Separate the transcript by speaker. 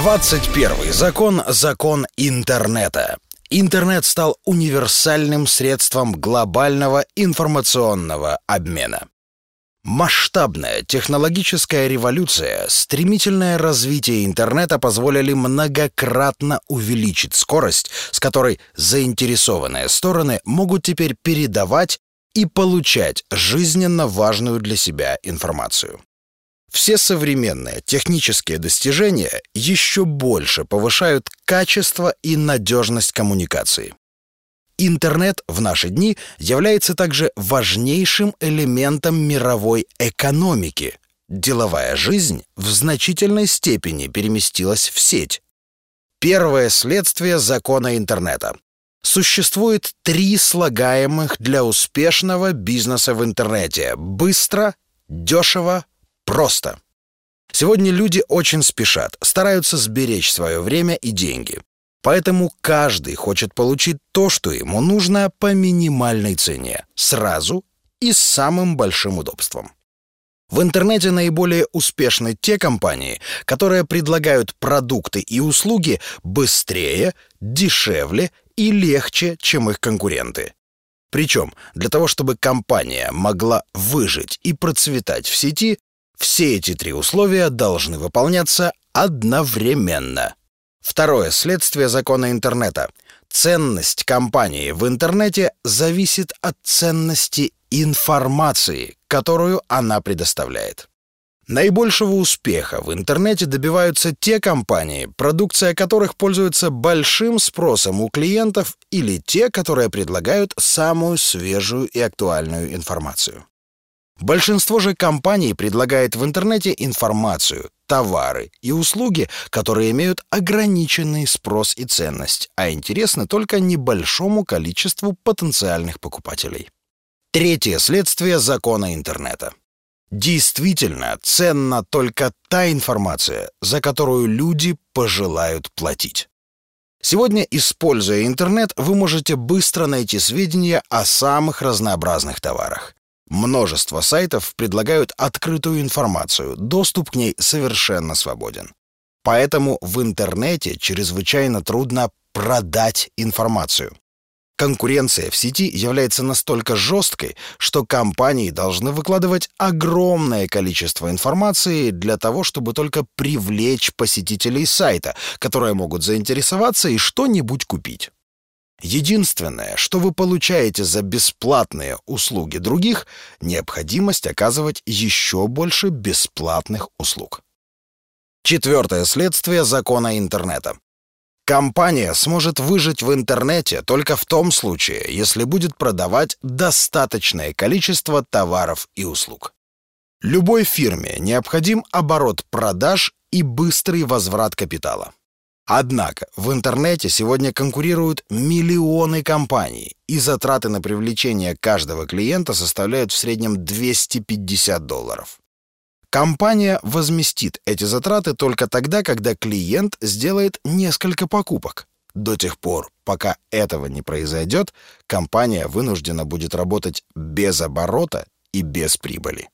Speaker 1: 21 закон – закон интернета. Интернет стал универсальным средством глобального информационного обмена. Масштабная технологическая революция, стремительное развитие интернета позволили многократно увеличить скорость, с которой заинтересованные стороны могут теперь передавать и получать жизненно важную для себя информацию. Все современные технические достижения еще больше повышают качество и надежность коммуникации. Интернет в наши дни является также важнейшим элементом мировой экономики. Деловая жизнь в значительной степени переместилась в сеть. Первое следствие закона интернета. Существует три слагаемых для успешного бизнеса в интернете – быстро, дешево, Просто. Сегодня люди очень спешат, стараются сберечь свое время и деньги. Поэтому каждый хочет получить то, что ему нужно по минимальной цене, сразу и с самым большим удобством. В интернете наиболее успешны те компании, которые предлагают продукты и услуги быстрее, дешевле и легче, чем их конкуренты. Причем для того, чтобы компания могла выжить и процветать в сети, все эти три условия должны выполняться одновременно. Второе следствие закона интернета. Ценность компании в интернете зависит от ценности информации, которую она предоставляет. Наибольшего успеха в интернете добиваются те компании, продукция которых пользуется большим спросом у клиентов или те, которые предлагают самую свежую и актуальную информацию. Большинство же компаний предлагает в интернете информацию, товары и услуги, которые имеют ограниченный спрос и ценность, а интересны только небольшому количеству потенциальных покупателей. Третье следствие закона интернета. Действительно ценна только та информация, за которую люди пожелают платить. Сегодня, используя интернет, вы можете быстро найти сведения о самых разнообразных товарах. Множество сайтов предлагают открытую информацию, доступ к ней совершенно свободен. Поэтому в интернете чрезвычайно трудно продать информацию. Конкуренция в сети является настолько жесткой, что компании должны выкладывать огромное количество информации для того, чтобы только привлечь посетителей сайта, которые могут заинтересоваться и что-нибудь купить. Единственное, что вы получаете за бесплатные услуги других, необходимость оказывать еще больше бесплатных услуг. Четвертое следствие закона интернета. Компания сможет выжить в интернете только в том случае, если будет продавать достаточное количество товаров и услуг. Любой фирме необходим оборот продаж и быстрый возврат капитала. Однако в интернете сегодня конкурируют миллионы компаний, и затраты на привлечение каждого клиента составляют в среднем 250 долларов. Компания возместит эти затраты только тогда, когда клиент сделает несколько покупок. До тех пор, пока этого не произойдет, компания вынуждена будет работать без оборота и без прибыли.